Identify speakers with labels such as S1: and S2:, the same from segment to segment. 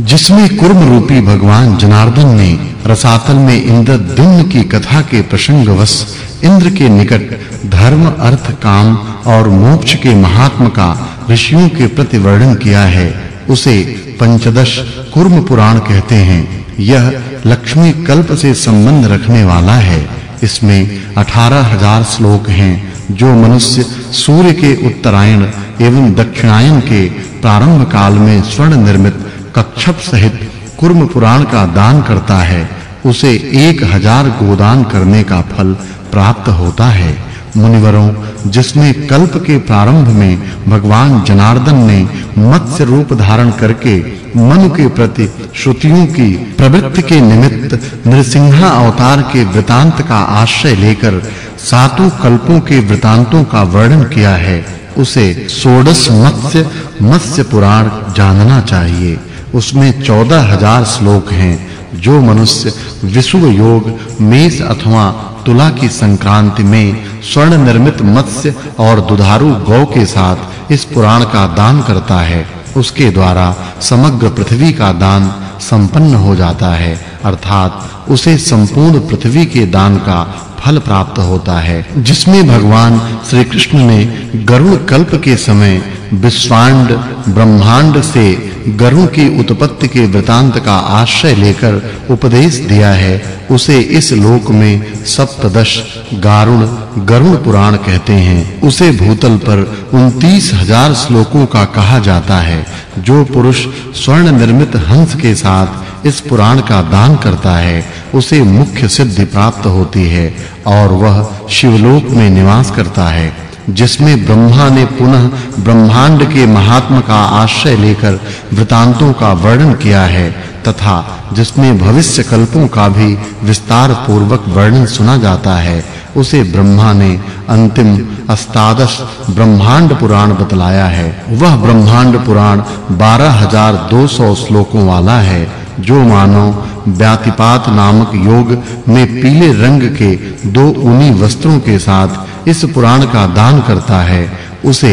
S1: जिसमें कुर्म रूपी भगवान जनार्दन ने रसातल में इंद्र इंद्रद्युम्न की कथा के प्रसंगवश इंद्र के निकट धर्म, अर्थ, काम और मोक्ष के महात्म का ऋषियों के प्रति वर्णन किया है, उसे पंचदश कुर्म पुराण कहते हैं। यह लक्ष्मी कल्प से संबंध रखने वाला है। इसमें 18000 श्लोक हैं, जो मनुष्य सूर्य के उत्तरायण एवं दक्षिणायन के प्रारंभ काल में स्वर्ण निर्मित कक्षप सहित कुर्म पुराण का दान करता है, उसे एक हज़ार गोदान करने का फल प्राप्त होता है। मुनिवरों जिसमें कल्प के प्रारंभ में भगवान जनार्दन ने मत्स्य रूप धारण करके मनु के प्रति श्रुतियों की प्रवृत्ति के निमित्त नृसिंह अवतार के वृतांत का आश्रय लेकर सातों कल्पों के वृतांतों का वर्णन किया है, उसे षोडश मत्स्य मत्स्य पुराण जानना चाहिए। उसमें चौदह हज़ार श्लोक हैं, जो मनुष्य विश्व योग, मेष अथवा तुला की संक्रांति में स्वर्ण निर्मित मत्स्य और दुधारू गौ के साथ इस पुराण का दान करता है। उसके द्वारा समग्र पृथ्वी का दान संपन्न हो जाता है, अर्थात उसे संपूर्ण पृथ्वी के दान का फल प्राप्त होता है, जिसमें भगवान श्री कृष्ण ने गरुड़ कल्प के समय विश्वांड, ब्रह्मांड से गरुड़ की उत्पत्ति के वृतांत का आश्रय लेकर उपदेश दिया है, उसे इस लोक में सप्तदश गारुण, गरुण पुराण कहते हैं। उसे भूतल पर 29000 श्लोकों का कहा जाता है, जो पुरुष स्वर्ण निर्मित हंस के साथ इस पुराण का दान करता है, उसे मुख्य सिद्धि प्राप्त होती है और वह शिवलोक में निवास करता है। जिसमें ब्रह्मा ने पुनः ब्रह्मांड के महात्म का आश्रय लेकर वृतांतों का वर्णन किया है, तथा जिसमें भविष्य कल्पों का भी विस्तार पूर्वक वर्णन सुना जाता है, उसे ब्रह्मा ने अंतिम अष्टादश ब्रह्मांड पुराण बतलाया है। वह ब्रह्मांड पुराण 12200 श्लोकों वाला है, जो मानो व्यातिपात नामक योग में पीले रंग के दो ऊनी वस्त्रों के साथ इस पुराण का दान करता है, उसे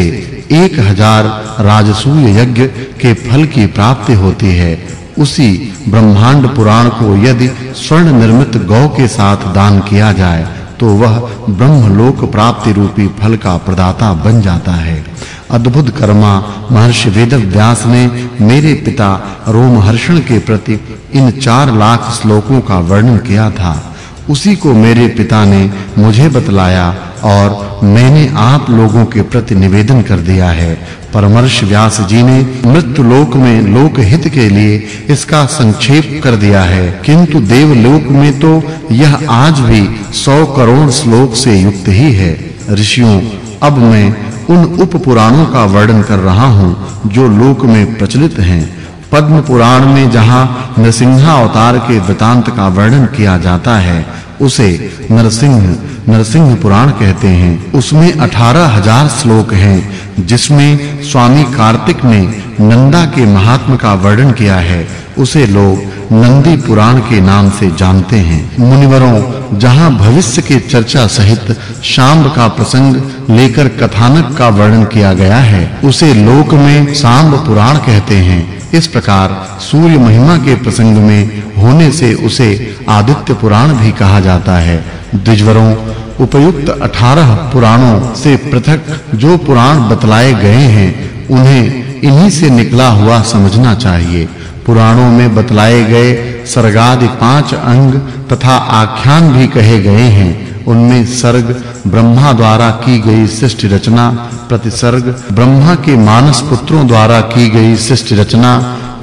S1: एक हज़ार राजसूय यज्ञ के फल की प्राप्ति होती है। उसी ब्रह्मांड पुराण को यदि स्वर्ण निर्मित गौ के साथ दान किया जाए तो वह ब्रह्मलोक प्राप्ति रूपी फल का प्रदाता बन जाता है। अद्भुत कर्मा महर्षि वेदव्यास ने मेरे पिता रोमहर्षण के प्रति इन चार लाख श्लोकों का वर्णन किया था। उसी को मेरे पिता ने मुझे बतलाया और मैंने आप लोगों के प्रति निवेदन कर दिया है। परमर्श व्यास जी ने मृत्यु लोक में लोक हित के लिए इसका संक्षेप कर दिया है। किंतु देवलोक में तो यह आज भी 100 करोड़ श्लोक से युक्त ही है। ऋषियों, अब मैं उन उप पुराणों का वर्णन कर रहा हूँ जो लोक में प्रचलित हैं। पद्म पुराण में जहाँ नरसिंह अवतार के वृतांत का वर्णन किया जाता है, उसे नरसिंह नरसिंह पुराण कहते हैं। उसमें 18000 श्लोक हैं, जिसमें स्वामी कार्तिक ने नंदा के महात्म का वर्णन किया है। उसे लोग नंदी पुराण के नाम से जानते हैं। मुनिवरों, जहाँ भविष्य के चर्चा सहित शाम्ब का प्रसंग लेकर कथानक का वर्णन किया गया है, उसे लोक में शाम्ब पुराण कहते हैं। इस प्रकार सूर्य महिमा के प्रसंग में होने से उसे आदित्य पुराण भी कहा जाता है। द्विजवरों, उपयुक्त 18 पुराणों से पृथक जो पुराण बतलाए गए हैं, उन्हें इन्हीं से निकला हुआ समझना चाहिए। पुराणों में बतलाए गए सर्गादि पाँच अंग तथा आख्यान भी कहे गए हैं। उनमें सर्ग ब्रह्मा द्वारा की गई सृष्टि रचना, प्रतिसर्ग ब्रह्मा के मानस पुत्रों द्वारा की गई सृष्टि रचना,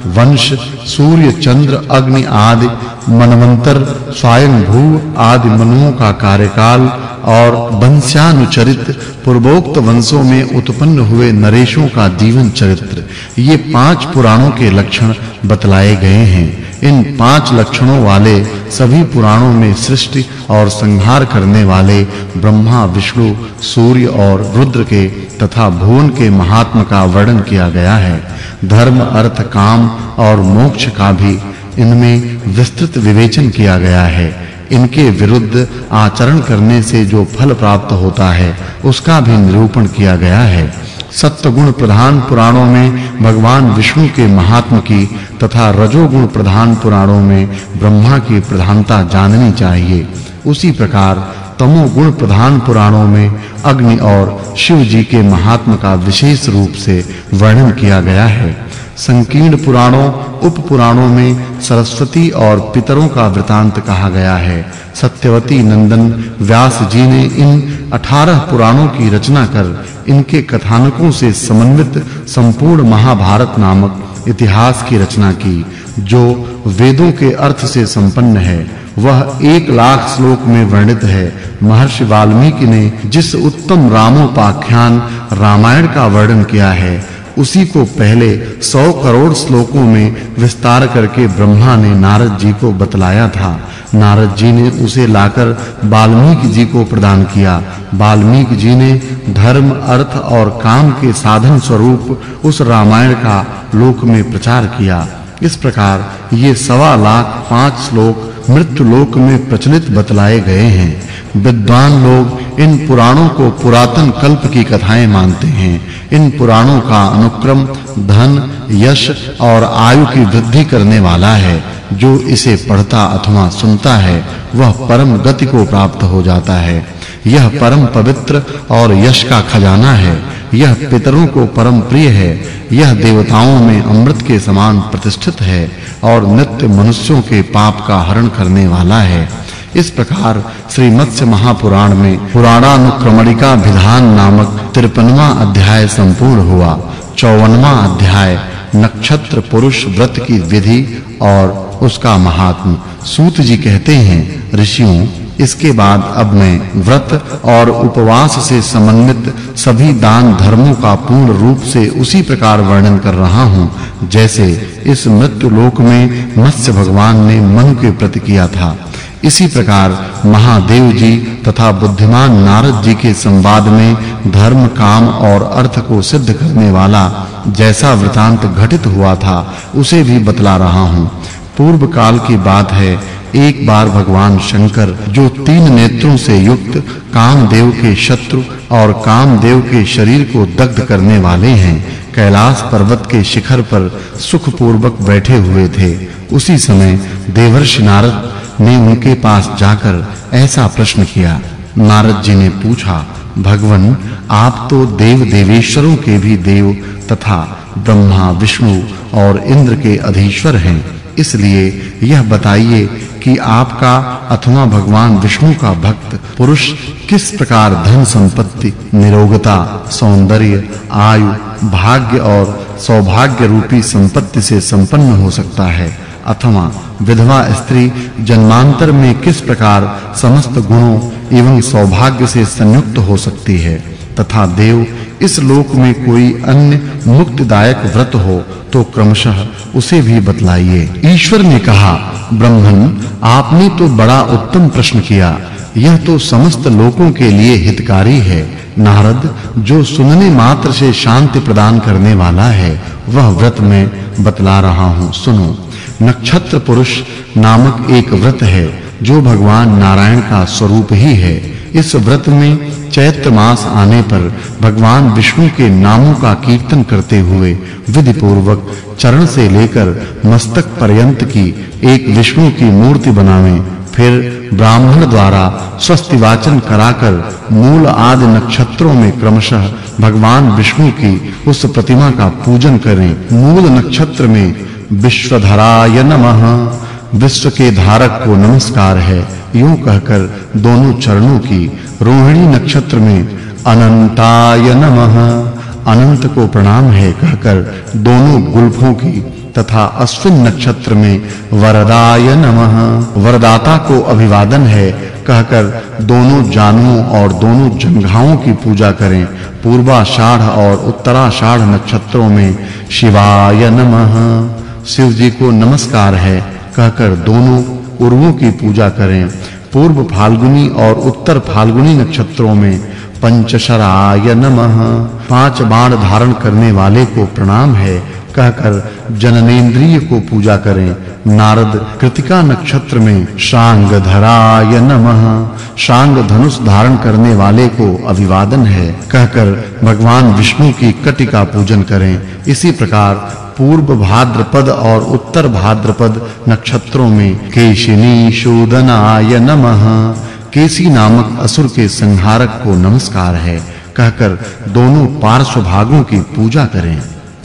S1: वंश, सूर्य, चंद्र, अग्नि आदि, मनवंतर स्वयं भू आदि मनुओं का कार्यकाल और वंशानुचरित पूर्वोक्त वंशों में उत्पन्न हुए नरेशों का जीवन चरित्र, ये पाँच पुराणों के लक्षण बतलाए गए हैं। इन पाँच लक्षणों वाले सभी पुराणों में सृष्टि और संहार करने वाले ब्रह्मा, विष्णु, सूर्य और रुद्र के तथा भुवन के महात्म का वर्णन किया गया है। धर्म, अर्थ, काम और मोक्ष का भी इनमें विस्तृत विवेचन किया गया है। इनके विरुद्ध आचरण करने से जो फल प्राप्त होता है, उसका भी निरूपण किया गया है। सत्वगुण प्रधान पुराणों में भगवान विष्णु के महात्म की तथा रजोगुण प्रधान पुराणों में ब्रह्मा की प्रधानता जाननी चाहिए। उसी प्रकार तमोगुण प्रधान पुराणों में अग्नि और शिव जी के महात्म का विशेष रूप से वर्णन किया गया है। संकीर्ण पुराणों, उप पुराणों में सरस्वती और पितरों का वृतांत कहा गया है। सत्यवती नंदन व्यास जी ने इन 18 पुराणों की रचना कर इनके कथानकों से समन्वित संपूर्ण महाभारत नामक इतिहास की रचना की, जो वेदों के अर्थ से संपन्न है। वह एक लाख श्लोक में वर्णित है। महर्षि वाल्मीकि ने जिस उत्तम रामोपाख्यान रामायण का वर्णन किया है उसी को पहले 100 करोड़ श्लोकों में विस्तार करके ब्रह्मा ने नारद जी को बतलाया था। नारद जी ने उसे लाकर वाल्मीकि जी को प्रदान किया। वाल्मीकि जी ने धर्म, अर्थ और काम के साधन स्वरूप उस रामायण का लोक में प्रचार किया। इस प्रकार ये सवा लाख पाँच श्लोक मृत्यु लोक में प्रचलित बतलाए गए हैं। विद्वान लोग इन पुराणों को पुरातन कल्प की कथाएँ मानते हैं। इन पुराणों का अनुक्रम धन, यश और आयु की वृद्धि करने वाला है। जो इसे पढ़ता अथवा सुनता है, वह परम गति को प्राप्त हो जाता है। यह परम पवित्र और यश का खजाना है। यह पितरों को परम प्रिय है। यह देवताओं में अमृत के समान प्रतिष्ठित है और नित्य मनुष्यों के पाप का हरण करने वाला है। इस प्रकार श्री मत्स्य महापुराण में पुराणानुक्रमणिका विधान नामक 53वां अध्याय संपूर्ण हुआ। 54वां अध्याय, नक्षत्र पुरुष व्रत की विधि और उसका महात्म। सूत जी कहते हैं, ऋषियों, इसके बाद अब मैं व्रत और उपवास से समन्वित सभी दान धर्मों का पूर्ण रूप से उसी प्रकार वर्णन कर रहा हूँ, जैसे इस मृत्यु लोक में मत्स्य भगवान ने मनु के प्रति किया था। इसी प्रकार महादेव जी तथा बुद्धिमान नारद जी के संवाद में धर्म, काम और अर्थ को सिद्ध करने वाला जैसा वृतांत घटित हुआ था, उसे भी बतला रहा हूँ। पूर्व काल की बात है, एक बार भगवान शंकर, जो तीन नेत्रों से युक्त, कामदेव के शत्रु और कामदेव के शरीर को दग्ध करने वाले हैं, कैलाश पर्वत के शिखर पर सुख पूर्वक बैठे हुए थे। उसी समय देवर्षि नारद ने उनके पास जाकर ऐसा प्रश्न किया। नारद जी ने पूछा, भगवन, आप तो देव देवेश्वरों के भी देव तथा ब्रह्मा, विष्णु और इंद्र के अधीश्वर हैं। इसलिए यह बताइए कि आपका अथवा भगवान विष्णु का भक्त पुरुष किस प्रकार धन संपत्ति, निरोगता, सौंदर्य, आयु, भाग्य और सौभाग्य रूपी संपत्ति से संपन्न हो सकता है? अथवा विधवा स्त्री जन्मांतर में किस प्रकार समस्त गुणों एवं सौभाग्य से संयुक्त हो सकती है? तथा देव, इस लोक में कोई अन्य मुक्तिदायक व्रत हो तो क्रमशः उसे भी बतलाइए। ईश्वर ने कहा, ब्रह्मन, आपने तो बड़ा उत्तम प्रश्न किया। यह तो समस्त लोकों के लिए हितकारी है। नारद, जो सुनने मात्र से शांति प्रदान करने वाला है, वह व्रत में बतला रहा हूँ। सुनो। नक्षत्र पुरुष नामक एक व्रत है, जो भगवान नारायण का स्वरूप ही है। इस व्रत में चैत्र मास आने पर भगवान विष्णु के नामों का कीर्तन करते हुए विधि पूर्वक चरण से लेकर मस्तक पर्यंत की एक विष्णु की मूर्ति बनावें। फिर ब्राह्मण द्वारा स्वस्ति वाचन कराकर मूल आदि नक्षत्रों में क्रमशः भगवान विष्णु की उस प्रतिमा का पूजन करें। मूल नक्षत्र में विश्वधराय नमः। विश्व के धारक को नमस्कार है। यूँ कहकर दोनों चरणों की रोहिणी नक्षत्र में अनंताय नमः। अनंत को प्रणाम है कहकर दोनों गुल्फों की तथा अश्विन नक्षत्र में वरदाय नमः। वरदाता को अभिवादन है कहकर दोनों जानुओं और दोनों जंघाओं की पूजा करें। पूर्वाषाढ़ और उत्तराषाढ़ नक्षत्रों में शिवाय नमः। शिव जी को नमस्कार है, कहकर दोनों उर्वों की पूजा करें। पूर्व फाल्गुनी और उत्तर फाल्गुनी नक्षत्रों में पंचशराय नमः। पाँच बाण धारण करने वाले को प्रणाम है कहकर जननेन्द्रिय को पूजा करें। नारद कृतिका नक्षत्र में शांग धराय नमः। शांग धनुष धारण करने वाले को अभिवादन है। कहकर भगवान विष्णु की कटिका पूजन करें। इसी प्रकार पूर्व भाद्रपद और उत्तर भाद्रपद नक्षत्रों में केशिनी शोधनाय नमः। केसी नामक असुर के संहारक को नमस्कार है। कहकर दोनों पार्श्व भागों की पूजा करें।